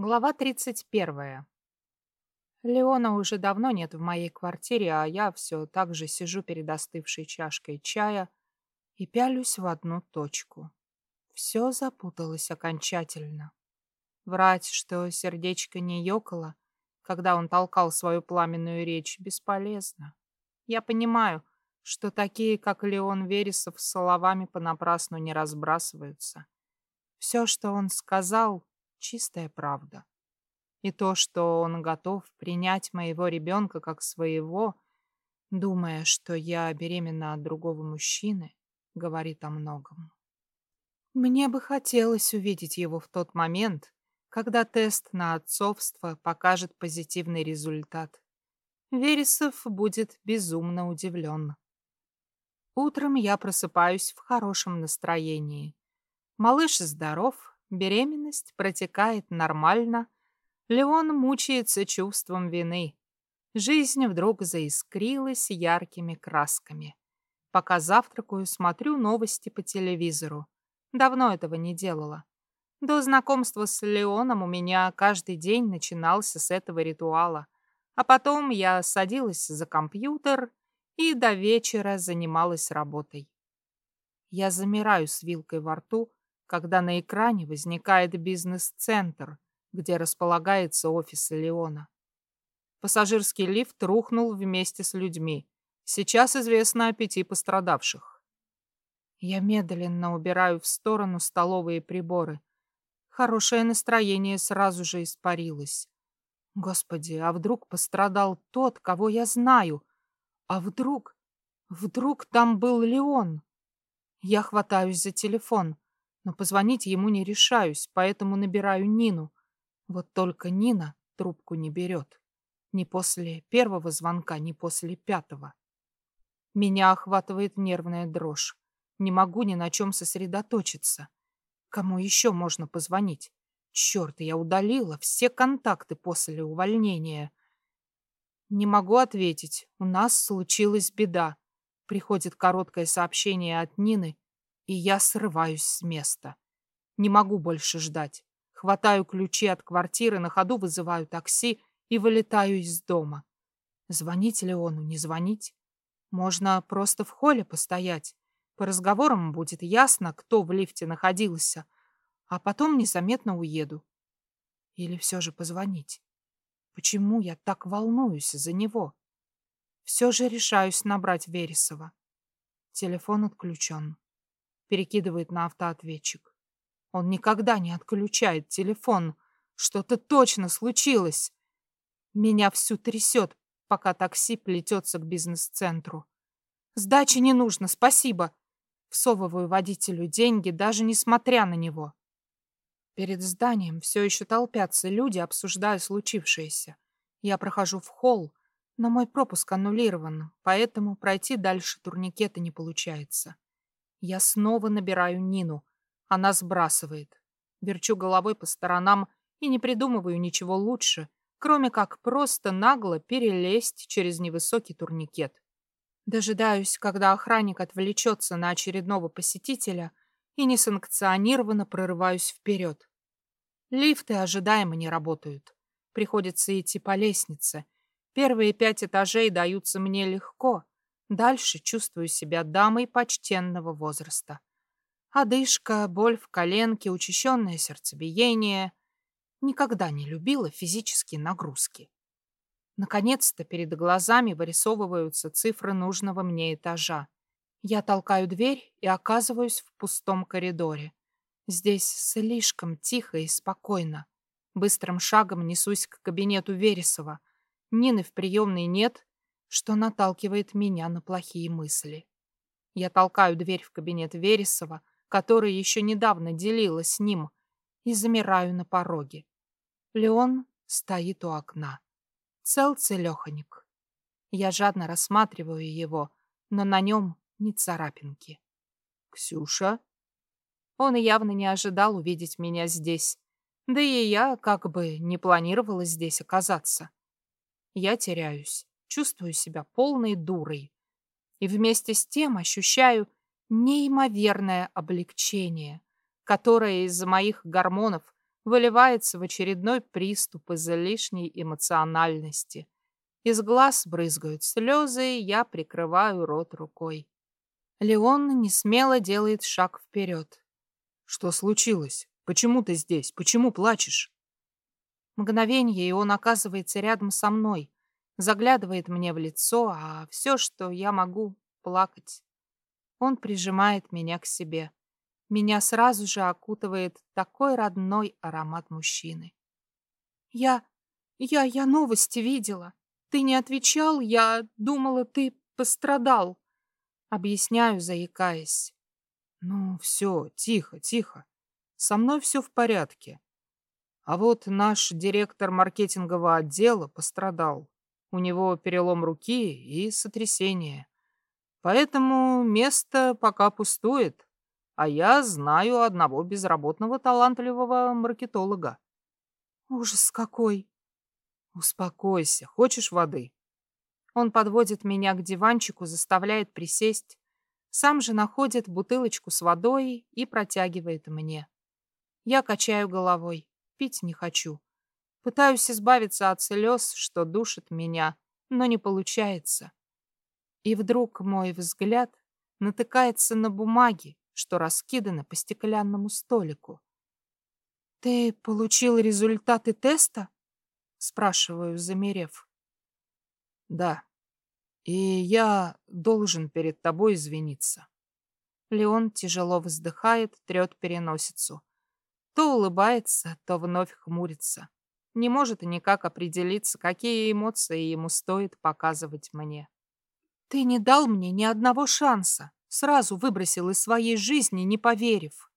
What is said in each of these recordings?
Глава 31. Леона уже давно нет в моей квартире, а я все так же сижу перед остывшей чашкой чая и пялюсь в одну точку. Все запуталось окончательно. Врать, что сердечко не ёкало, когда он толкал свою пламенную речь, бесполезно. Я понимаю, что такие, как Леон Вересов, словами понапрасну не разбрасываются. Все, что он сказал, чистая правда. И то, что он готов принять моего ребенка как своего, думая, что я беременна от другого мужчины, говорит о многом. Мне бы хотелось увидеть его в тот момент, когда тест на отцовство покажет позитивный результат. Вересов будет безумно удивлен. Утром я просыпаюсь в хорошем настроении. Малыш здоров, Беременность протекает нормально. Леон мучается чувством вины. Жизнь вдруг заискрилась яркими красками. Пока завтракаю, смотрю новости по телевизору. Давно этого не делала. До знакомства с Леоном у меня каждый день начинался с этого ритуала. А потом я садилась за компьютер и до вечера занималась работой. Я замираю с вилкой во рту, когда на экране возникает бизнес-центр, где располагается офис Леона. Пассажирский лифт рухнул вместе с людьми. Сейчас известно о пяти пострадавших. Я медленно убираю в сторону столовые приборы. Хорошее настроение сразу же испарилось. Господи, а вдруг пострадал тот, кого я знаю? А вдруг... Вдруг там был Леон? Я хватаюсь за телефон но позвонить ему не решаюсь, поэтому набираю Нину. Вот только Нина трубку не берет. Ни после первого звонка, ни после пятого. Меня охватывает нервная дрожь. Не могу ни на чем сосредоточиться. Кому еще можно позвонить? Черт, я удалила все контакты после увольнения. Не могу ответить. У нас случилась беда. Приходит короткое сообщение от Нины, и я срываюсь с места. Не могу больше ждать. Хватаю ключи от квартиры, на ходу вызываю такси и вылетаю из дома. Звонить Леону, не звонить? Можно просто в холле постоять. По разговорам будет ясно, кто в лифте находился, а потом незаметно уеду. Или все же позвонить? Почему я так волнуюсь за него? Все же решаюсь набрать Вересова. Телефон отключен перекидывает на автоответчик. Он никогда не отключает телефон. Что-то точно случилось. Меня всю трясет, пока такси плетется к бизнес-центру. Сдачи не нужно, спасибо. Всовываю водителю деньги, даже несмотря на него. Перед зданием все еще толпятся люди, обсуждая случившееся. Я прохожу в холл, но мой пропуск аннулирован, поэтому пройти дальше турникета не получается. Я снова набираю Нину. Она сбрасывает. Верчу головой по сторонам и не придумываю ничего лучше, кроме как просто нагло перелезть через невысокий турникет. Дожидаюсь, когда охранник отвлечется на очередного посетителя и несанкционированно прорываюсь вперед. Лифты ожидаемо не работают. Приходится идти по лестнице. Первые пять этажей даются мне легко, Дальше чувствую себя дамой почтенного возраста. Одышка, боль в коленке, учащенное сердцебиение. Никогда не любила физические нагрузки. Наконец-то перед глазами вырисовываются цифры нужного мне этажа. Я толкаю дверь и оказываюсь в пустом коридоре. Здесь слишком тихо и спокойно. Быстрым шагом несусь к кабинету Вересова. Нины в приемной нет, что наталкивает меня на плохие мысли. Я толкаю дверь в кабинет Вересова, который еще недавно делила с ним, и замираю на пороге. Леон стоит у окна. Цел целеханик. Я жадно рассматриваю его, но на нем ни царапинки. «Ксюша?» Он явно не ожидал увидеть меня здесь. Да и я как бы не планировала здесь оказаться. Я теряюсь чувствую себя полной дурой. И вместе с тем ощущаю неимоверное облегчение, которое из-за моих гормонов выливается в очередной приступ из-за лишней эмоциональности. Из глаз брызгают слезы, и я прикрываю рот рукой. Леон не смело делает шаг вперед. Что случилось? Почему ты здесь? Почему плачешь? Мгновение, и он оказывается рядом со мной, заглядывает мне в лицо, а все, что я могу, плакать. Он прижимает меня к себе. Меня сразу же окутывает такой родной аромат мужчины. Я... я... я новости видела. Ты не отвечал, я думала, ты пострадал. Объясняю, заикаясь. Ну, все, тихо, тихо. Со мной все в порядке. А вот наш директор маркетингового отдела пострадал. У него перелом руки и сотрясение. Поэтому место пока пустует. А я знаю одного безработного талантливого маркетолога. Ужас какой. Успокойся. Хочешь воды? Он подводит меня к диванчику, заставляет присесть. Сам же находит бутылочку с водой и протягивает мне. Я качаю головой. Пить не хочу. Пытаюсь избавиться от слез, что душит меня, но не получается. И вдруг мой взгляд натыкается на бумаги, что раскиданы по стеклянному столику. «Ты получил результаты теста?» — спрашиваю, замерев. «Да. И я должен перед тобой извиниться». Леон тяжело вздыхает, трет переносицу. То улыбается, то вновь хмурится. Не может никак определиться, какие эмоции ему стоит показывать мне. Ты не дал мне ни одного шанса. Сразу выбросил из своей жизни, не поверив.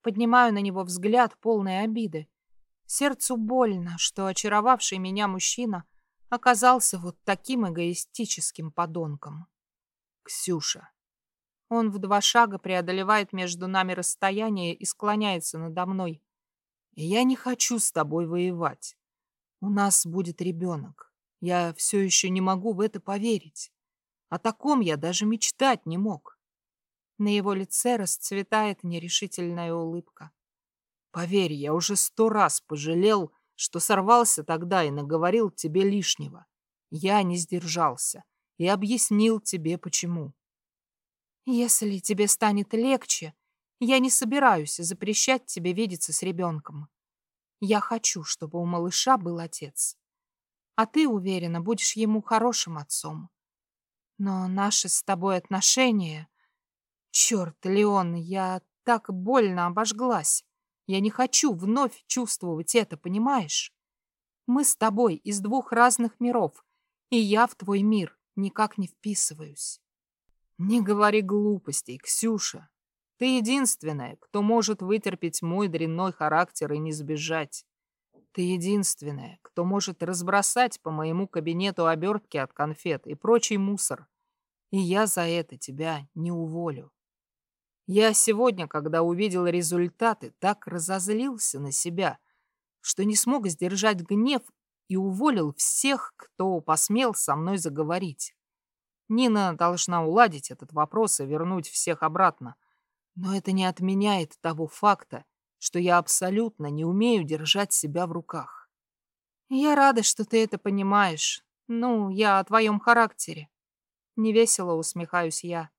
Поднимаю на него взгляд, полной обиды. Сердцу больно, что очаровавший меня мужчина оказался вот таким эгоистическим подонком. Ксюша. Он в два шага преодолевает между нами расстояние и склоняется надо мной. Я не хочу с тобой воевать. У нас будет ребенок. Я все еще не могу в это поверить. О таком я даже мечтать не мог. На его лице расцветает нерешительная улыбка. Поверь, я уже сто раз пожалел, что сорвался тогда и наговорил тебе лишнего. Я не сдержался и объяснил тебе, почему. Если тебе станет легче, я не собираюсь запрещать тебе видеться с ребенком. Я хочу, чтобы у малыша был отец. А ты, уверена, будешь ему хорошим отцом. Но наши с тобой отношения... Черт, Леон, я так больно обожглась. Я не хочу вновь чувствовать это, понимаешь? Мы с тобой из двух разных миров, и я в твой мир никак не вписываюсь. Не говори глупостей, Ксюша. Ты единственная, кто может вытерпеть мой дрянной характер и не сбежать. Ты единственная, кто может разбросать по моему кабинету обертки от конфет и прочий мусор. И я за это тебя не уволю. Я сегодня, когда увидел результаты, так разозлился на себя, что не смог сдержать гнев и уволил всех, кто посмел со мной заговорить. Нина должна уладить этот вопрос и вернуть всех обратно. Но это не отменяет того факта, что я абсолютно не умею держать себя в руках. Я рада, что ты это понимаешь. Ну, я о твоем характере. Невесело усмехаюсь я.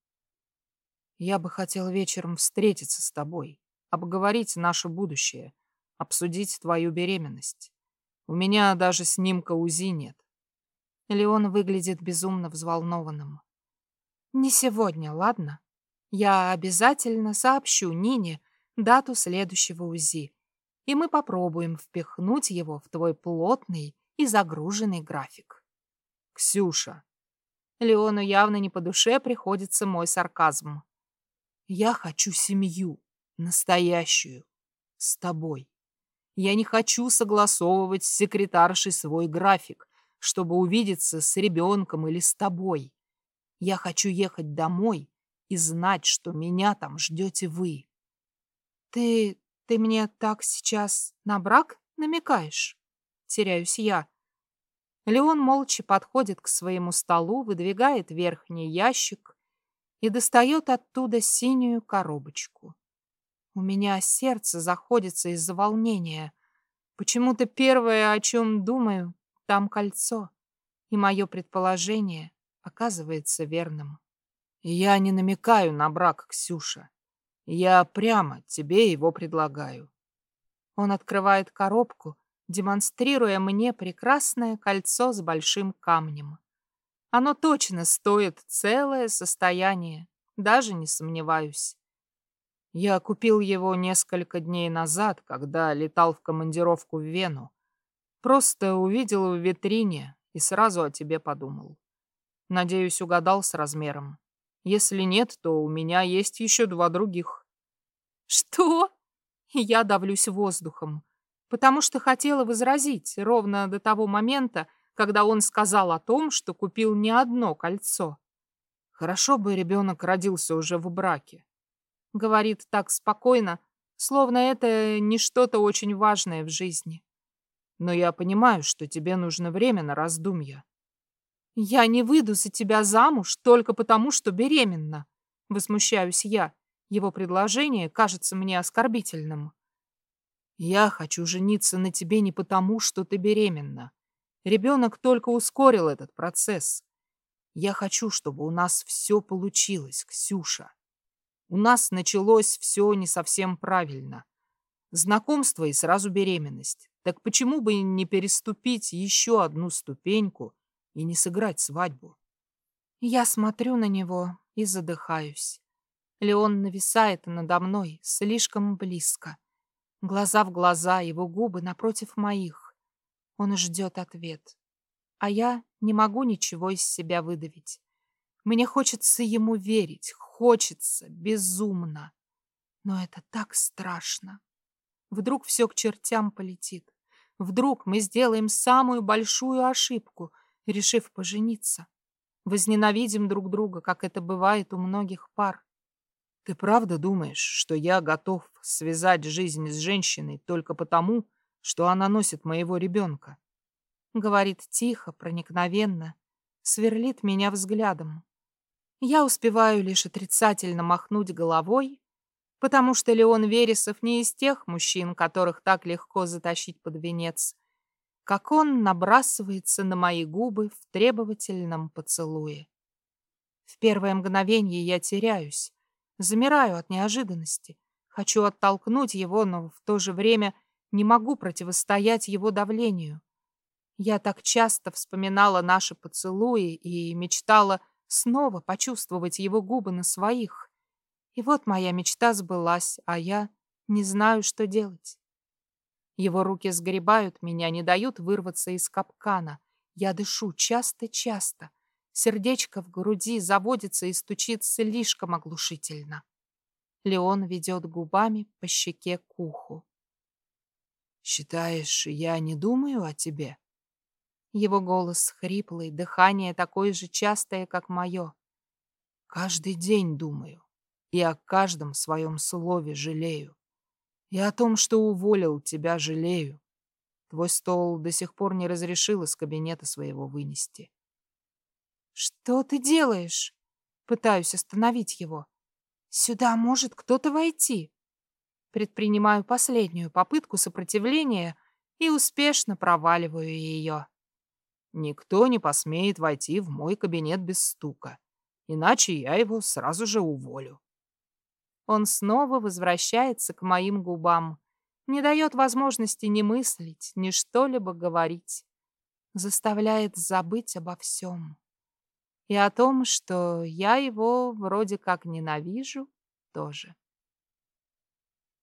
Я бы хотел вечером встретиться с тобой, обговорить наше будущее, обсудить твою беременность. У меня даже снимка УЗИ нет. Леон выглядит безумно взволнованным. Не сегодня, ладно? Я обязательно сообщу Нине, дату следующего УЗИ, и мы попробуем впихнуть его в твой плотный и загруженный график. Ксюша. Леону явно не по душе приходится мой сарказм. Я хочу семью, настоящую, с тобой. Я не хочу согласовывать с секретаршей свой график, чтобы увидеться с ребенком или с тобой. Я хочу ехать домой и знать, что меня там ждете вы. Ты... ты мне так сейчас на брак намекаешь? Теряюсь я. Леон молча подходит к своему столу, выдвигает верхний ящик и достает оттуда синюю коробочку. У меня сердце заходится из-за волнения. Почему-то первое, о чем думаю, там кольцо. И мое предположение оказывается верным. Я не намекаю на брак, Ксюша. Я прямо тебе его предлагаю. Он открывает коробку, демонстрируя мне прекрасное кольцо с большим камнем. Оно точно стоит целое состояние, даже не сомневаюсь. Я купил его несколько дней назад, когда летал в командировку в Вену. Просто увидел в витрине и сразу о тебе подумал. Надеюсь, угадал с размером. Если нет, то у меня есть еще два других. Что? Я давлюсь воздухом, потому что хотела возразить ровно до того момента, когда он сказал о том, что купил не одно кольцо. Хорошо бы ребенок родился уже в браке. Говорит так спокойно, словно это не что-то очень важное в жизни. Но я понимаю, что тебе нужно время на раздумья. Я не выйду за тебя замуж только потому, что беременна. Возмущаюсь я. Его предложение кажется мне оскорбительным. Я хочу жениться на тебе не потому, что ты беременна. Ребенок только ускорил этот процесс. Я хочу, чтобы у нас все получилось, Ксюша. У нас началось все не совсем правильно. Знакомство и сразу беременность. Так почему бы не переступить еще одну ступеньку и не сыграть свадьбу? Я смотрю на него и задыхаюсь. Леон нависает надо мной слишком близко. Глаза в глаза, его губы напротив моих. Он ждет ответ. А я не могу ничего из себя выдавить. Мне хочется ему верить, хочется, безумно. Но это так страшно. Вдруг все к чертям полетит. Вдруг мы сделаем самую большую ошибку, решив пожениться. Возненавидим друг друга, как это бывает у многих пар. Ты правда думаешь, что я готов связать жизнь с женщиной только потому, что она носит моего ребенка? Говорит тихо, проникновенно, сверлит меня взглядом. Я успеваю лишь отрицательно махнуть головой, потому что Леон Вересов не из тех мужчин, которых так легко затащить под венец, как он набрасывается на мои губы в требовательном поцелуе. В первое мгновение я теряюсь, замираю от неожиданности, хочу оттолкнуть его, но в то же время не могу противостоять его давлению. Я так часто вспоминала наши поцелуи и мечтала снова почувствовать его губы на своих. И вот моя мечта сбылась, а я не знаю, что делать. Его руки сгребают меня, не дают вырваться из капкана. Я дышу часто-часто. Сердечко в груди заводится и стучит слишком оглушительно. Леон ведет губами по щеке к уху. «Считаешь, я не думаю о тебе?» Его голос хриплый, дыхание такое же частое, как мое. «Каждый день думаю и о каждом своем слове жалею. И о том, что уволил тебя, жалею. Твой стол до сих пор не разрешил из кабинета своего вынести. «Что ты делаешь?» Пытаюсь остановить его. «Сюда может кто-то войти». Предпринимаю последнюю попытку сопротивления и успешно проваливаю ее. Никто не посмеет войти в мой кабинет без стука, иначе я его сразу же уволю. Он снова возвращается к моим губам, не дает возможности ни мыслить, ни что-либо говорить, заставляет забыть обо всем. И о том, что я его вроде как ненавижу, тоже.